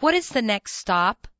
What is the next stop?